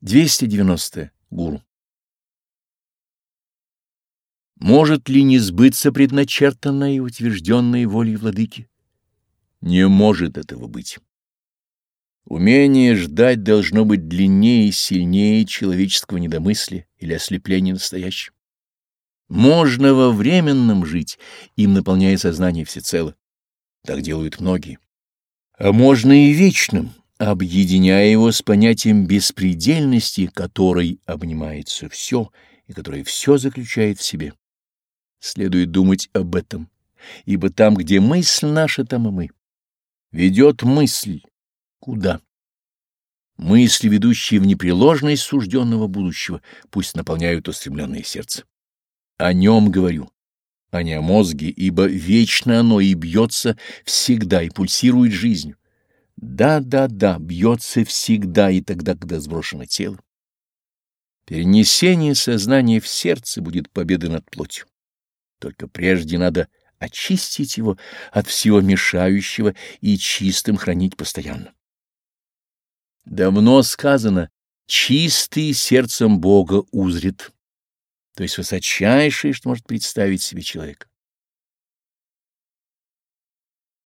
290. Гуру. Может ли не сбыться предначертанное и утвержденное волей владыки? Не может этого быть. Умение ждать должно быть длиннее и сильнее человеческого недомыслия или ослепления настоящего. Можно во временном жить, им наполняя сознание всецело. Так делают многие. А можно и вечным, объединяя его с понятием беспредельности, которой обнимается все и которое все заключает в себе. Следует думать об этом, ибо там, где мысль наша, там и мы. Ведет мысль. Куда? Мысли, ведущие в непреложность сужденного будущего, пусть наполняют устремленное сердце. О нем говорю, а не о мозге, ибо вечно оно и бьется всегда и пульсирует жизнью. Да, да, да, бьется всегда и тогда, когда сброшено тело. Перенесение сознания в сердце будет победой над плотью. Только прежде надо очистить его от всего мешающего и чистым хранить постоянно. Давно сказано, чистый сердцем Бога узрит, то есть высочайшее, что может представить себе человек.